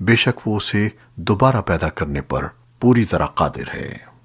بے شک وہ اسے دوبارہ پیدا کرنے پر پوری طرح قادر ہے۔